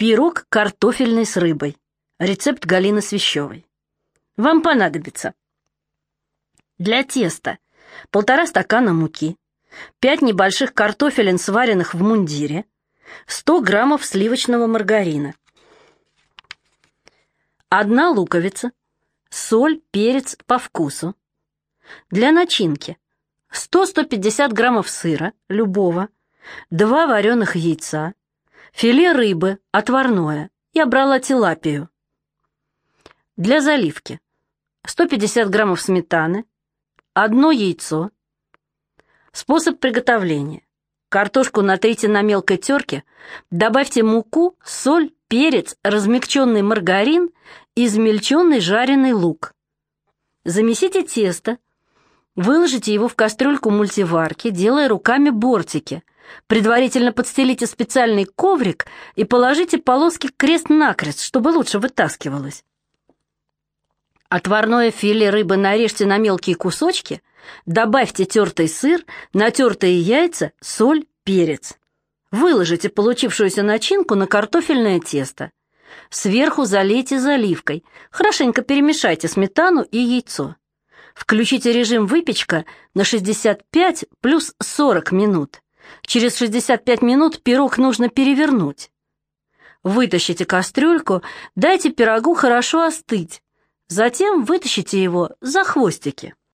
Пирог картофельный с рыбой. Рецепт Галины Свящевой. Вам понадобится для теста полтора стакана муки, 5 небольших картофелин, сваренных в мундире, 100 граммов сливочного маргарина, одна луковица, соль, перец по вкусу. Для начинки 100-150 граммов сыра, любого, два вареных яйца, филе рыбы, отварное, я брала тилапию. Для заливки 150 граммов сметаны, одно яйцо. Способ приготовления. Картошку натрите на мелкой терке, добавьте муку, соль, перец, размягченный маргарин, измельченный жареный лук. Замесите тесто, выложите его в кастрюльку мультиварки, делая руками бортики. Предварительно подстелите специальный коврик и положите полоски крест-накрест, чтобы лучше вытаскивалось. Отварное филе рыбы нарежьте на мелкие кусочки, добавьте тертый сыр, натертые яйца, соль, перец. Выложите получившуюся начинку на картофельное тесто. Сверху залейте заливкой, хорошенько перемешайте сметану и яйцо. Включите режим выпечка на 65 плюс 40 минут. Через 65 минут пирог нужно перевернуть. Вытащите кастрюльку, дайте пирогу хорошо остыть. Затем вытащите его за хвостики.